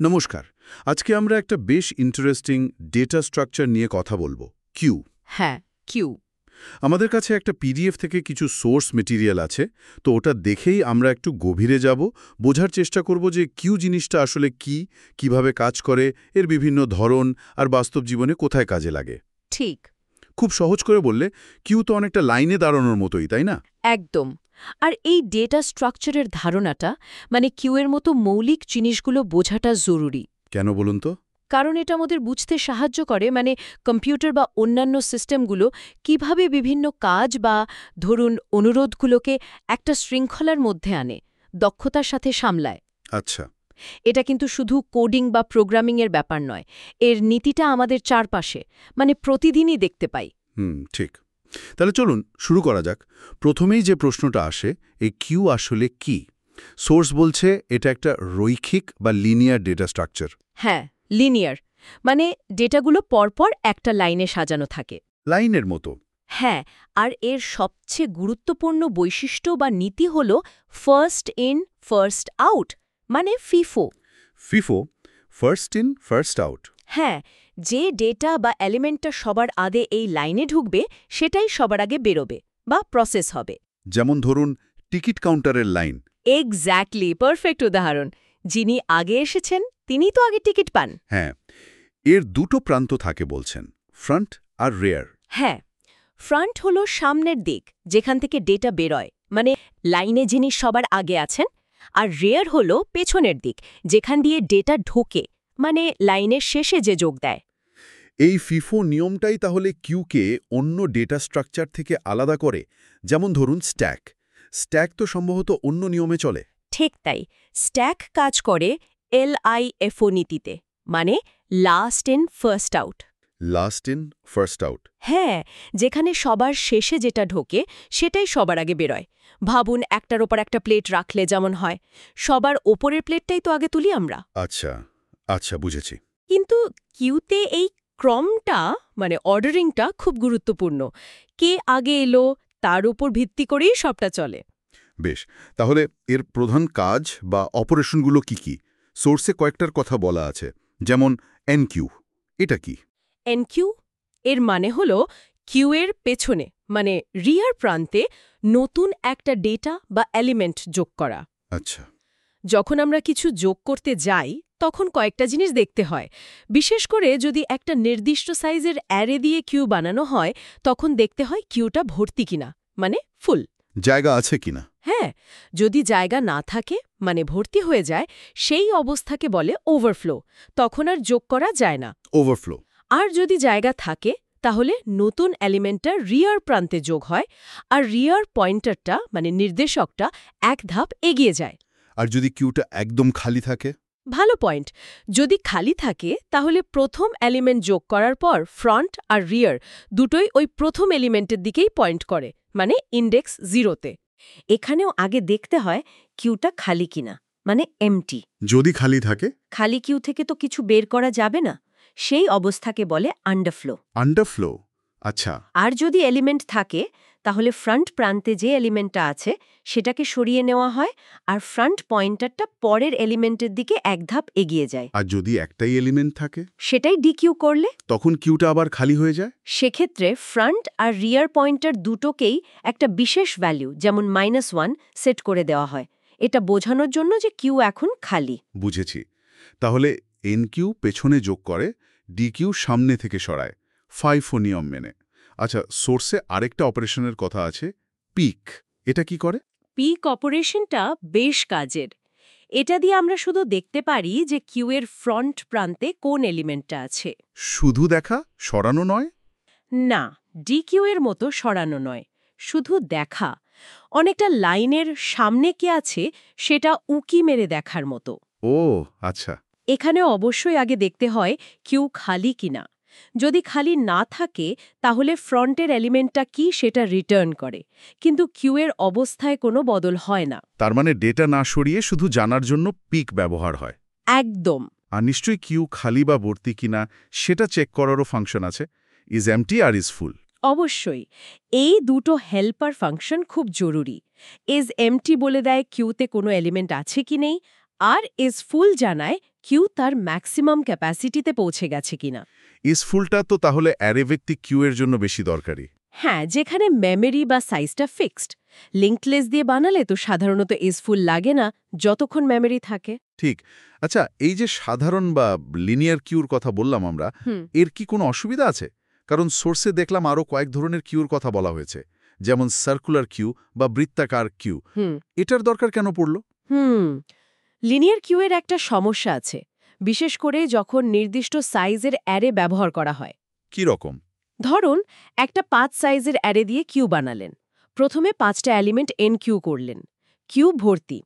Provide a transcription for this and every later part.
নমস্কার। আজকে আমরা একটা বেশ ইন্টারেস্টিং ডেটা স্ট্রাকচার নিয়ে কথা বলব। কিউ হ্যাঁ কিউ আমাদের কাছে একটা পিডিএফ থেকে কিছু সোর্স মেটেরিয়াল আছে তো ওটা দেখেই আমরা একটু গভীরে যাব বোঝার চেষ্টা করব যে কিউ জিনিসটা আসলে কি কীভাবে কাজ করে এর বিভিন্ন ধরন আর বাস্তব জীবনে কোথায় কাজে লাগে। ঠিক। খুব সহজ করে বললে কিউ তো অনেকটা লাইনে দাঁড়ানোর মতোই তাই না? একদম। আর এই ডেটা স্ট্রাকচারের ধারণাটা মানে কিউয়ের মতো মৌলিক জিনিসগুলো বোঝাটা জরুরি। কেন বলুন তো? কারণ এটা আমাদের বুঝতে সাহায্য করে মানে কম্পিউটার বা অন্যান্য সিস্টেমগুলো কীভাবে বিভিন্ন কাজ বা ধরুন অনুরোধগুলোকে একটা শৃঙ্খলার মধ্যে আনে দক্ষতার সাথে সামলায়। আচ্ছা। এটা কিন্তু শুধু কোডিং বা প্রোগ্রামিংয়ের ব্যাপার নয়। এর নীতিটা আমাদের চারপাশে মানে প্রতিদিনই দেখতে পাই। হুম ঠিক। তাহলে চলুন শুরু করা যাক। প্রথমেই যে প্রশ্নটা আসে এই কিউ আসলে কি? সোর্স বলছে এটা একটা রৈখিক বা লিনিয়ার ডেটা স্ট্রাকচার। হ্যাঁ লিনিয়ার। মানে ডেটাগুলো পরপর একটা লাইনে সাজানো থাকে। লাইনের মতো। হ্যাঁ আর এর সবচেয়ে গুরুত্বপূর্ণ বৈশিষ্ট্য বা নীতি হল ফার্স্ট ইন ফার্স্ট আউট। মানে FIFO. FIFO first in first out হ্যাঁ যে ডেটা বা এলিমেন্টটা সবার আগে এই লাইনে ঢুকবে সেটাই সবার আগে বেরোবে বা প্রসেস হবে। যেমন ধরুন টিকিট কাউন্টারের লাইন। এক্স্যাক্টলি পারফেক্ট উদাহরণ। যিনি আগে এসেছেন তিনি তো আগে টিকিট পান। হ্যাঁ এর দুটো প্রান্ত থাকে বলছেন ফ্রন্ট আর রেয়ার হ্যাঁ ফ্রন্ট হলো সামনের দিক যেখান থেকে ডেটা বেরোয়। মানে লাইনে যিনি সবার আগে আছেন আর রেয়ার হলো পেছনের দিক যেখান দিয়ে ডেটা ঢোকে মানে লাইনের শেষে যে যোগ দেয়। এই ফিফো নিয়মটাই তাহলে কিউকে অন্য ডেটা স্ট্রাকচার থেকে আলাদা করে যেমন ধরুন স্ট্যাক স্ট্যাক তো সম্ভবত অন্য নিয়মে চলে। ঠিক তাই স্ট্যাক কাজ করে এলআইএফও নীতিতে মানে last in first out last in first out হ্যাঁ যেখানে সবার শেষে যেটা ঢোকে সেটাই সবার আগে বেরোয়। ভাবুন একটার ওপর একটা প্লেট রাখলে যেমন হয়। সবার ওপরের প্লেটটাই তো আগে তুলি আমরা। আচ্ছা আচ্ছা বুঝেছি। কিন্তু কিউতে এই ক্রমটা মানে অর্ডারিংটা খুব গুরুত্বপূর্ণ। কে আগে এলো তার উপর ভিত্তি করেই সবটা চলে। বেশ তাহলে এর প্রধান কাজ বা অপারেশনগুলো কি কি? সোর্সে কয়েকটার কথা বলা আছে যেমন এনকিউ এটা কি? এনকিউ এর মানে হল কিউ এর পেছনে মানে রিয়ার প্রান্তে নতুন একটা ডেটা বা এলিমেন্ট যোগ করা। আচ্ছা। যখন আমরা কিছু যোগ করতে যাই তখন কয়েকটা জিনিস দেখতে হয়। বিশেষ করে যদি একটা নির্দিষ্ট সাইজের অ্যারে দিয়ে কিউ বানানো হয় তখন দেখতে হয় কিউটা ভর্তি কিনা মানে ফুল। জায়গা আছে কিনা? হ্যাঁ যদি জায়গা না থাকে মানে ভর্তি হয়ে যায় সেই অবস্থাকে বলে ওভারফ্লো তখন আর যোগ করা যায় না। ওভারফ্লো। আর যদি জায়গা থাকে তাহলে নতুন এলিমেন্টটা রিয়ার প্রান্তে যোগ হয় আর রিয়ার পয়েন্টারটা মানে নির্দেশকটা এক ধাপ এগিয়ে যায়। আর যদি কিউটা একদম খালি থাকে? ভালো পয়েন্ট যদি খালি থাকে তাহলে প্রথম এলিমেন্ট যোগ করার পর ফ্রন্ট আর রিয়ার দুটোই ওই প্রথম এলিমেন্টের দিকেই পয়েন্ট করে মানে ইন্ডেক্স জিরোতে এখানেও আগে দেখতে হয় কিউটা খালি কিনা মানে এমটি যদি খালি থাকে? খালি কিউ থেকে তো কিছু বের করা যাবে না। সেই অবস্থাকে বলে আন্ডারফ্লো আন্ডারফ্লো আচ্ছা। আর যদি এলিমেন্ট থাকে তাহলে ফ্রন্ট প্রান্তে যে এলিমেন্টটা আছে সেটাকে সরিয়ে নেওয়া হয় আর ফ্রন্ট পয়েন্টারটা পরের এলিমেন্টের দিকে এক ধাপ এগিয়ে যায়। আর যদি একটাই এলিমেন্ট থাকে? সেটাই ডিকিউ করলে? তখন কিউটা আবার খালি হয়ে যায়? সেক্ষেত্রে ফ্রন্ট আর রিয়ার পয়েন্টার দুটোকেই একটা বিশেষ ভ্যালু যেমন মাইনাস ওয়ান সেট করে দেওয়া হয়। এটা বোঝানোর জন্য যে কিউ এখন খালি। বুঝেছি। তাহলে এন কিউ পেছনে যোগ করে ডি কিউ সামনে থেকে সরায় ফাইফো নিয়ম মেনে। আচ্ছা সোর্সে আরেকটা অপারেশনের কথা আছে পিক এটা কি করে? পিক অপারেশনটা বেশ কাজের। এটা দিয়ে আমরা শুধু দেখতে পারি যে কিউ এর ফ্রন্ট প্রান্তে কোন এলিমেন্টটা আছে। শুধু দেখা সরানো নয়? না ডিকিউ এর মতো সরানো নয় শুধু দেখা। অনেকটা লাইনের সামনে কে আছে সেটা উকি মেরে দেখার মতো। ও আচ্ছা। এখানে অবশ্যই আগে দেখতে হয় কিউ খালি কিনা। যদি খালি না থাকে তাহলে ফ্রন্টের এলিমেন্টটা কি সেটা রিটার্ন করে। কিন্তু কিউয়ের অবস্থায় কোনো বদল হয় না। তার মানে ডেটা না সরিয়ে শুধু জানার জন্য পিক ব্যবহার হয়। একদম। আর নিশ্চয়ই কিউ খালি বা ভর্তি কিনা সেটা চেক করারও ফাংশন আছে। ইজ এমটি আর ইজ ফুল। অবশ্যই। এই দুটো হেল্পার ফাংশন খুব জরুরি। ইজ এমটি বলে দেয় কিউতে কোনো এলিমেন্ট আছে কি নেই আর ইজ ফুল জানায় কিউ তার ম্যাক্সিমাম ক্যাপাসিটিতে পৌঁছে গেছে কিনা। ইসফুলটা তো তাহলে অ্যারে ভিত্তিক কিউ এর জন্য বেশি দরকারি। হ্যাঁ যেখানে মেমরি বা সাইজটা ফিক্সড লিঙ্কলেস দিয়ে বানালে তো সাধারণত ইজ ফুল লাগে না যতক্ষণ মেমরি থাকে। ঠিক। আচ্ছা এই যে সাধারণ বা লিনিয়ার কিউর কথা বললাম আমরা এর কি কোনো অসুবিধা আছে? কারণ সোর্সে দেখলাম আরও কয়েক ধরনের কিউর কথা বলা হয়েছে যেমন সার্কুলার কিউ বা বৃত্তাকার কিউ। এটার দরকার কেন পড়ল? হুম। লিনিয়ার কিউয়ের একটা সমস্যা আছে বিশেষ করে যখন নির্দিষ্ট সাইজের অ্যারে ব্যবহার করা হয়। কি রকম? ধরুন একটা পাঁচ সাইজের অ্যারে দিয়ে কিউ বানালেন। প্রথমে পাঁচটা এলিমেন্ট এন কিউ করলেন। কিউ ভর্তি।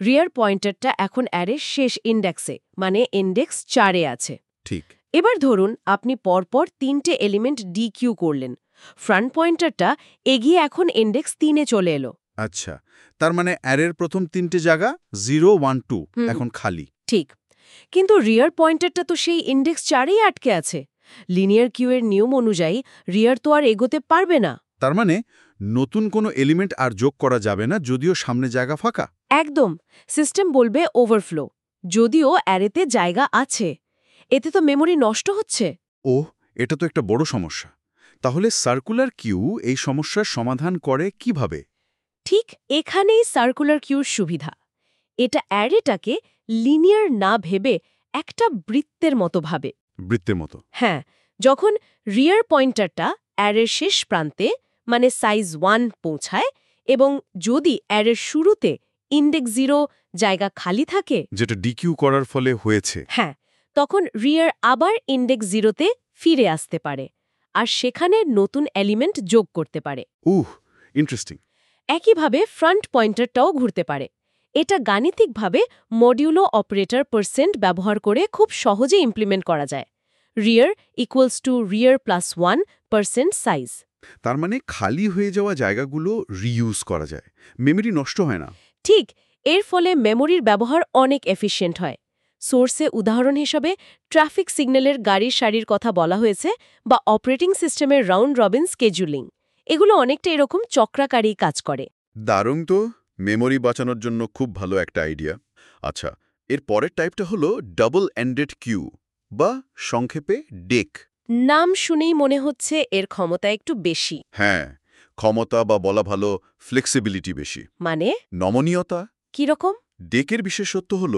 রিয়ার পয়েন্টারটা এখন অ্যারের শেষ ইন্ডেক্সে মানে ইন্ডেক্স চারে আছে। ঠিক। এবার ধরুন আপনি পরপর তিনটে এলিমেন্ট ডি কিউ করলেন। ফ্রন্ট পয়েন্টারটা এগিয়ে এখন ইন্ডেক্স তিনে চলে এলো। আচ্ছা তার মানে অ্যারের প্রথম তিনটে জায়গা জিরো ওয়ান টু এখন খালি। ঠিক। কিন্তু রিয়ার পয়েন্টারটা তো সেই ইন্ডেক্স চারেই আটকে আছে। লিনিয়ার কিউয়ের নিয়ম অনুযায়ী রিয়ার তো আর এগোতে পারবে না। তার মানে নতুন কোনো এলিমেন্ট আর যোগ করা যাবে না যদিও সামনে জায়গা ফাঁকা। একদম। সিস্টেম বলবে ওভারফ্লো যদিও অ্যারেতে জায়গা আছে। এতে তো মেমরি নষ্ট হচ্ছে। ও এটা তো একটা বড় সমস্যা। তাহলে সার্কুলার কিউ এই সমস্যার সমাধান করে কীভাবে? ঠিক এখানেই সার্কুলার কিউর সুবিধা। এটা অ্যারেটাকে লিনিয়ার না ভেবে একটা বৃত্তের মতো ভাবে। বৃত্তের মতো। হ্যাঁ যখন রিয়ার পয়েন্টারটা অ্যারের শেষ প্রান্তে মানে সাইজ ওয়ান পৌঁছায় এবং যদি অ্যারের শুরুতে ইন্ডেক্স জিরো জায়গা খালি থাকে যেটা ডিকিউ করার ফলে হয়েছে। হ্যাঁ তখন রিয়ার আবার ইন্ডেক্স জিরোতে ফিরে আসতে পারে আর সেখানে নতুন এলিমেন্ট যোগ করতে পারে। উহ ইন্টারেস্টিং একইভাবে ফ্রন্ট পয়েন্টারটাও ঘুরতে পারে। এটা গাণিতিকভাবে মডিউলো অপারেটর পার্সেন্ট ব্যবহার করে খুব সহজে ইমপ্লিমেন্ট করা যায়। Rear equals to rear plus one percent size তার মানে খালি হয়ে যাওয়া জায়গাগুলো রিইউজ করা যায়। মেমরি নষ্ট হয় না। ঠিক এর ফলে মেমোরির ব্যবহার অনেক এফিশিয়েন্ট হয়। সোর্সে উদাহরণ হিসাবে ট্রাফিক সিগন্যালের গাড়ির সারির কথা বলা হয়েছে বা অপারেটিং সিস্টেমের রাউন্ড রবিন স্কেজুলিং এগুলো অনেকটা এরকম চক্রাকারী কাজ করে। দারুণ তো। মেমোরি বাঁচানোর জন্য খুব ভালো একটা আইডিয়া। আচ্ছা এর পরের টাইপটা হলো ডাবল এন্ডেড কিউ বা সংক্ষেপে ডেক। নাম শুনেই মনে হচ্ছে এর ক্ষমতা একটু বেশি। হ্যাঁ ক্ষমতা বা বলা ভালো ফ্লেক্সিবিলিটি বেশি। মানে? নমনীয়তা। কীরকম ডেকের বিশেষত্ব হল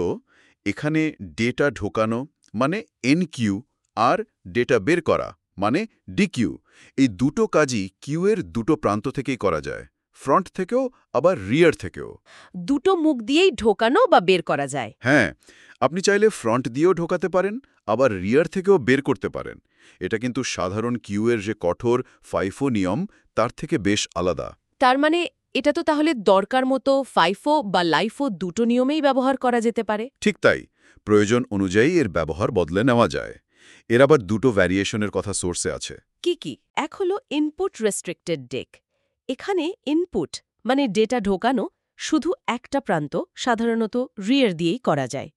এখানে ডেটা ঢোকানো মানে এন কিউ আর ডেটা বের করা মানে ডিকিউ এই দুটো কাজই কিউয়ের দুটো প্রান্ত থেকেই করা যায় ফ্রন্ট থেকেও আবার রিয়ার থেকেও। দুটো মুখ দিয়েই ঢোকানো বা বের করা যায়। হ্যাঁ আপনি চাইলে ফ্রন্ট দিয়েও ঢোকাতে পারেন আবার রিয়ার থেকেও বের করতে পারেন। এটা কিন্তু সাধারণ কিউয়ের যে কঠোর ফাইফো নিয়ম তার থেকে বেশ আলাদা। তার মানে এটা তো তাহলে দরকার মতো ফাইফো বা লাইফো দুটো নিয়মেই ব্যবহার করা যেতে পারে? ঠিক তাই প্রয়োজন অনুযায়ী এর ব্যবহার বদলে নেওয়া যায়। এর আবার দুটো ভ্যারিয়েশনের কথা সোর্সে আছে। কি কি? এক হলো ইনপুট রেস্ট্রিক্টেড ডেক এখানে ইনপুট মানে ডেটা ঢোকানো শুধু একটা প্রান্ত সাধারণত রিয়ার দিয়েই করা যায়।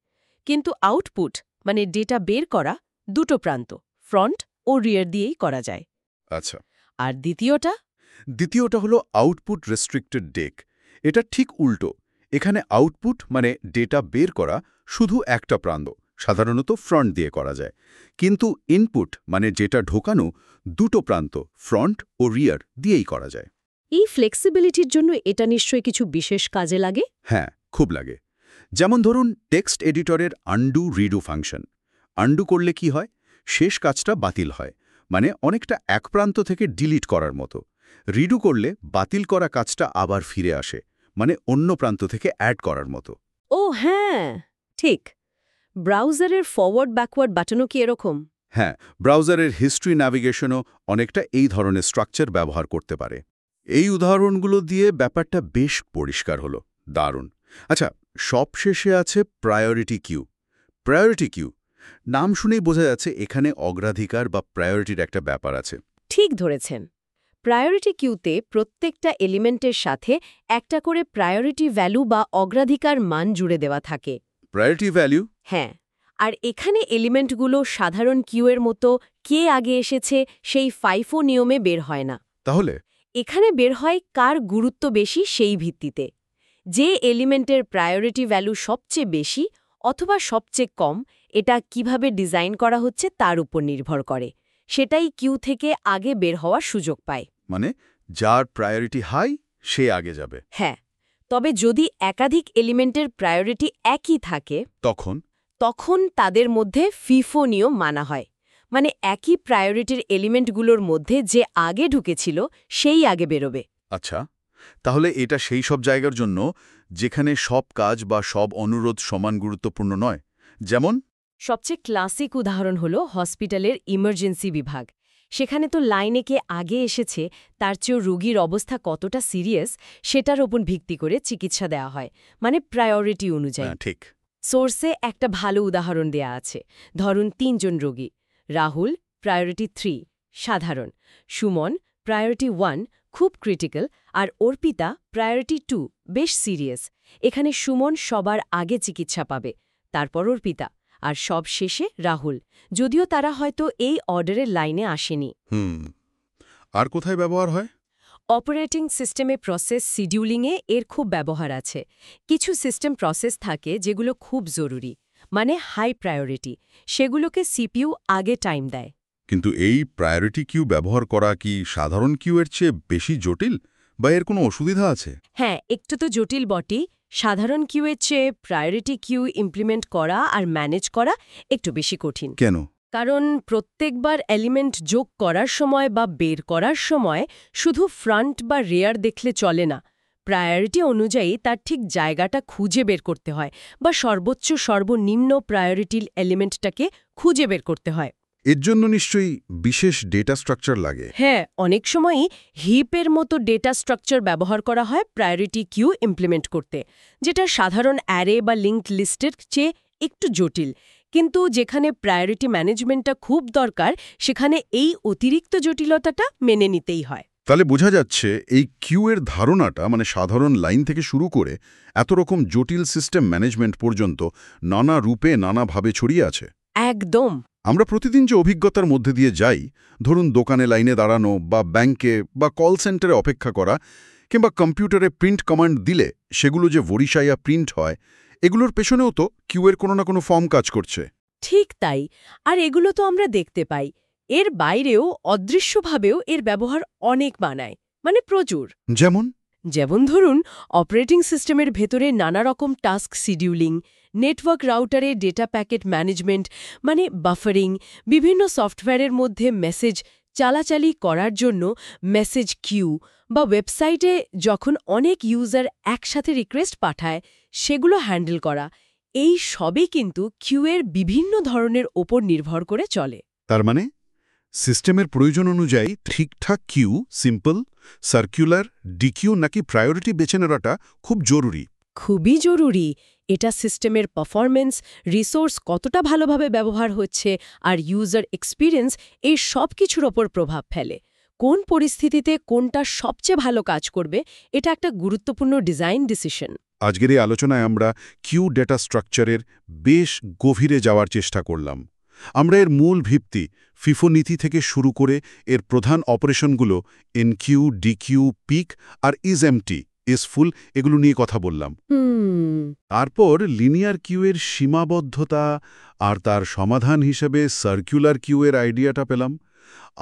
কিন্তু আউটপুট মানে ডেটা বের করা দুটো প্রান্ত ফ্রন্ট ও রিয়ার দিয়েই করা যায়। আচ্ছা। আর দ্বিতীয়টা? দ্বিতীয়টা হলো আউটপুট রেস্ট্রিক্টেড ডেক এটা ঠিক উল্টো। এখানে আউটপুট মানে ডেটা বের করা শুধু একটা প্রান্ত। সাধারণত ফ্রন্ট দিয়ে করা যায়। কিন্তু ইনপুট মানে যেটা ঢোকানো দুটো প্রান্ত ফ্রন্ট ও রিয়ার দিয়েই করা যায়। এই ফ্লেক্সিবিলিটির জন্য এটা নিশ্চয়ই কিছু বিশেষ কাজে লাগে? হ্যাঁ খুব লাগে। যেমন ধরুন টেক্সট এডিটরের আন্ডু রিডু ফাংশন আন্ডু করলে কি হয়? শেষ কাজটা বাতিল হয়। মানে অনেকটা এক প্রান্ত থেকে ডিলিট করার মতো। রিডু করলে বাতিল করা কাজটা আবার ফিরে আসে। মানে অন্য প্রান্ত থেকে অ্যাড করার মতো। ও হ্যাঁ ঠিক। ব্রাউজারের ফরওয়ার্ড ব্যাকওয়ার্ড বাটনও কি এরকম? হ্যাঁ ব্রাউজারের হিস্ট্রি ন্যাভিগেশনও অনেকটা এই ধরনের স্ট্রাকচার ব্যবহার করতে পারে। এই উদাহরণগুলো দিয়ে ব্যাপারটা বেশ পরিষ্কার হলো। দারুণ। আচ্ছা সবশেষে আছে প্রায়োরিটি কিউ প্রায়োরিটি কিউ নাম শুনেই বোঝা যাচ্ছে এখানে অগ্রাধিকার বা প্রায়োরিটির একটা ব্যাপার আছে। ঠিক ধরেছেন। প্রায়োরিটি কিউতে প্রত্যেকটা এলিমেন্টের সাথে একটা করে প্রায়োরিটি ভ্যালু বা অগ্রাধিকার মান জুড়ে দেওয়া থাকে। প্রায়োরিটি ভ্যালু হ্যাঁ আর এখানে এলিমেন্টগুলো সাধারণ কিউয়ের মতো কে আগে এসেছে সেই ফাইফো নিয়মে বের হয় না। তাহলে? এখানে বের হয় কার গুরুত্ব বেশি সেই ভিত্তিতে। যে এলিমেন্টের প্রায়োরিটি ভ্যালু সবচেয়ে বেশি অথবা সবচেয়ে কম এটা কীভাবে ডিজাইন করা হচ্ছে তার উপর নির্ভর করে। সেটাই কিউ থেকে আগে বের হওয়ার সুযোগ পায়। মানে যার প্রায়োরিটি হাই সে আগে যাবে। হ্যাঁ তবে যদি একাধিক এলিমেন্টের প্রায়োরিটি একই থাকে তখন? তখন তাদের মধ্যে ফিফো নিয়ম মানা হয়। মানে একই প্রায়োরিটির এলিমেন্টগুলোর মধ্যে যে আগে ঢুকেছিল সেই আগে বেরোবে। আচ্ছা তাহলে এটা সেই সব জায়গার জন্য যেখানে সব কাজ বা সব অনুরোধ সমান গুরুত্বপূর্ণ নয়। যেমন? সবচেয়ে ক্লাসিক উদাহরণ হল হসপিটালের ইমার্জেন্সি বিভাগ। সেখানে তো লাইনে কে আগে এসেছে তার চেয়েও রোগীর অবস্থা কতটা সিরিয়াস সেটার ওপর ভিত্তি করে চিকিৎসা দেওয়া হয় মানে প্রায়োরিটি অনুযায়ী। হ্যাঁ, ঠিক। সোর্সে একটা ভালো উদাহরণ দেয়া আছে ধরুন তিনজন রোগী রাহুল প্রায়োরিটি থ্রি সাধারণ সুমন প্রায়োরিটি ওয়ান খুব ক্রিটিক্যাল আর অর্পিতা প্রায়োরিটি টু বেশ সিরিয়াস এখানে সুমন সবার আগে চিকিৎসা পাবে তারপর অর্পিতা। আর সব শেষে রাহুল। যদিও তারা হয়তো এই অর্ডারের লাইনে আসেনি। হুম। আর কোথায় ব্যবহার হয়? অপারেটিং সিস্টেমে প্রসেস শিডিউলিংয়ে এর খুব ব্যবহার আছে। কিছু সিস্টেম প্রসেস থাকে যেগুলো খুব জরুরি মানে হাই প্রায়োরিটি। সেগুলোকে সিপিইউ আগে টাইম দেয়। কিন্তু এই প্রায়োরিটি কিউ ব্যবহার করা কি সাধারণ কিউয়ের চেয়ে বেশি জটিল? বা এর কোনো অসুবিধা আছে? হ্যাঁ একটু তো জটিল বটেই। সাধারণ কিউয়ের চেয়ে প্রায়োরিটি কিউ ইমপ্লিমেন্ট করা আর ম্যানেজ করা একটু বেশি কঠিন। কেন? কারণ প্রত্যেকবার এলিমেন্ট যোগ করার সময় বা বের করার সময় শুধু ফ্রন্ট বা রেয়ার দেখলে চলে না। প্রায়োরিটি অনুযায়ী তার ঠিক জায়গাটা খুঁজে বের করতে হয় বা সর্বোচ্চ সর্বনিম্ন প্রায়োরিটির এলিমেন্টটাকে খুঁজে বের করতে হয়। এর জন্য নিশ্চয়ই বিশেষ ডেটা স্ট্রাকচার লাগে। হ্যাঁ অনেক সময়ই হিপের মতো ডেটা স্ট্রাকচার ব্যবহার করা হয় প্রায়োরিটি কিউ ইমপ্লিমেন্ট করতে যেটা সাধারণ অ্যারে বা লিঙ্কড লিস্টের চেয়ে একটু জটিল। কিন্তু যেখানে প্রায়োরিটি ম্যানেজমেন্টটা খুব দরকার সেখানে এই অতিরিক্ত জটিলতাটা মেনে নিতেই হয়। তাহলে বোঝা যাচ্ছে এই কিউ এর ধারণাটা মানে সাধারণ লাইন থেকে শুরু করে এত রকম জটিল সিস্টেম ম্যানেজমেন্ট পর্যন্ত নানা রূপে নানাভাবে ছড়িয়ে আছে। একদম। আমরা প্রতিদিন যে অভিজ্ঞতার মধ্যে দিয়ে যাই ধরুন দোকানে লাইনে দাঁড়ানো বা ব্যাংকে বা কল সেন্টারে অপেক্ষা করা কিংবা কম্পিউটারে প্রিন্ট কমান্ড দিলে সেগুলো যে বরিশাইয়া প্রিন্ট হয় এগুলোর পেছনেও তো কিউয়ের কোনো না কোনো ফর্ম কাজ করছে। ঠিক তাই আর এগুলো তো আমরা দেখতে পাই। এর বাইরেও অদৃশ্যভাবেও এর ব্যবহার অনেক বানায় মানে প্রচুর। যেমন? যেমন ধরুন অপারেটিং সিস্টেমের ভেতরে নানা রকম টাস্ক শিডিউলিং নেটওয়ার্ক রাউটারে ডেটা প্যাকেট ম্যানেজমেন্ট মানে বাফারিং বিভিন্ন সফটওয়্যারের মধ্যে মেসেজ চালাচালি করার জন্য মেসেজ কিউ বা ওয়েবসাইটে যখন অনেক ইউজার একসাথে রিকোয়েস্ট পাঠায়, সেগুলো হ্যান্ডেল করা। এই সবই কিন্তু কিউয়ের বিভিন্ন ধরনের ওপর নির্ভর করে চলে। তার মানে সিস্টেমের প্রয়োজন অনুযায়ী ঠিকঠাক কিউ সিম্পল সার্কুলার ডিকিউ নাকি প্রায়োরিটি বেছে নেওয়াটা খুব জরুরি। খুবই জরুরি। এটা সিস্টেমের পারফরমেন্স রিসোর্স কতটা ভালোভাবে ব্যবহার হচ্ছে আর ইউজার এক্সপিরিয়েন্স এই সব কিছুর ওপর প্রভাব ফেলে। কোন পরিস্থিতিতে কোনটা সবচেয়ে ভালো কাজ করবে এটা একটা গুরুত্বপূর্ণ ডিজাইন ডিসিশন। আজকের এই আলোচনায় আমরা কিউ ডেটা স্ট্রাকচারের বেশ গভীরে যাওয়ার চেষ্টা করলাম। আমরা এর মূল ভিত্তি ফিফো নীতি থেকে শুরু করে এর প্রধান অপারেশনগুলো এনকিউ ডিকিউ পিক আর ইজ এমটি ইজ ফুল এগুলো নিয়ে কথা বললাম। তারপর লিনিয়ার কিউয়ের সীমাবদ্ধতা আর তার সমাধান হিসেবে সার্কুলার কিউয়ের আইডিয়াটা পেলাম।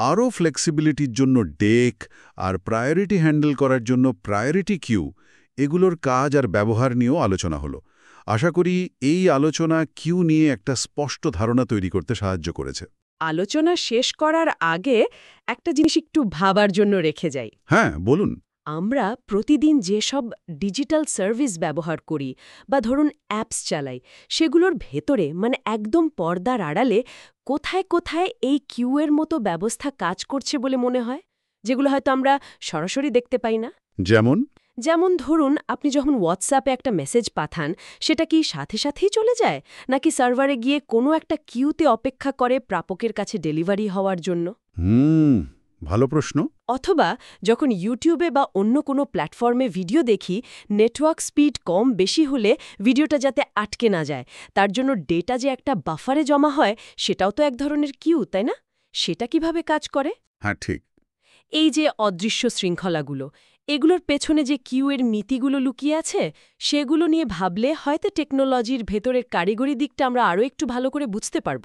আরও ফ্লেক্সিবিলিটির জন্য ডেক আর প্রায়োরিটি হ্যান্ডেল করার জন্য প্রায়োরিটি কিউ এগুলোর কাজ আর ব্যবহার নিয়েও আলোচনা হলো। আশা করি এই আলোচনা কিউ নিয়ে একটা স্পষ্ট ধারণা তৈরি করতে সাহায্য করেছে। আলোচনা শেষ করার আগে একটা জিনিস একটু ভাবার জন্য রেখে যাই। হ্যাঁ বলুন। আমরা প্রতিদিন যেসব ডিজিটাল সার্ভিস ব্যবহার করি বা ধরুন অ্যাপস চালাই সেগুলোর ভেতরে মানে একদম পর্দার আড়ালে কোথায় কোথায় এই কিউয়ের মতো ব্যবস্থা কাজ করছে বলে মনে হয়? যেগুলো হয়তো আমরা সরাসরি দেখতে পাই না? যেমন? যেমন ধরুন আপনি যখন হোয়াটসঅ্যাপে একটা মেসেজ পাঠান সেটা কি সাথে সাথেই চলে যায়? নাকি সার্ভারে গিয়ে কোনো একটা কিউতে অপেক্ষা করে প্রাপকের কাছে ডেলিভারি হওয়ার জন্য? হুম ভালো প্রশ্ন। অথবা যখন ইউটিউবে বা অন্য কোনো প্ল্যাটফর্মে ভিডিও দেখি নেটওয়ার্ক স্পিড কম বেশি হলে ভিডিওটা যাতে আটকে না যায়। তার জন্য ডেটা যে একটা বাফারে জমা হয় সেটাও তো এক ধরনের কিউ তাই না? সেটা কীভাবে কাজ করে? হ্যাঁ ঠিক। এই যে অদৃশ্য শৃঙ্খলাগুলো এগুলোর পেছনে যে কিউ মিতিগুলো লুকিয়ে আছে, সেগুলো নিয়ে ভাবলে হয়তো টেকনোলজির ভেতরের কারিগরি দিকটা আমরা আরও একটু ভালো করে বুঝতে পারব।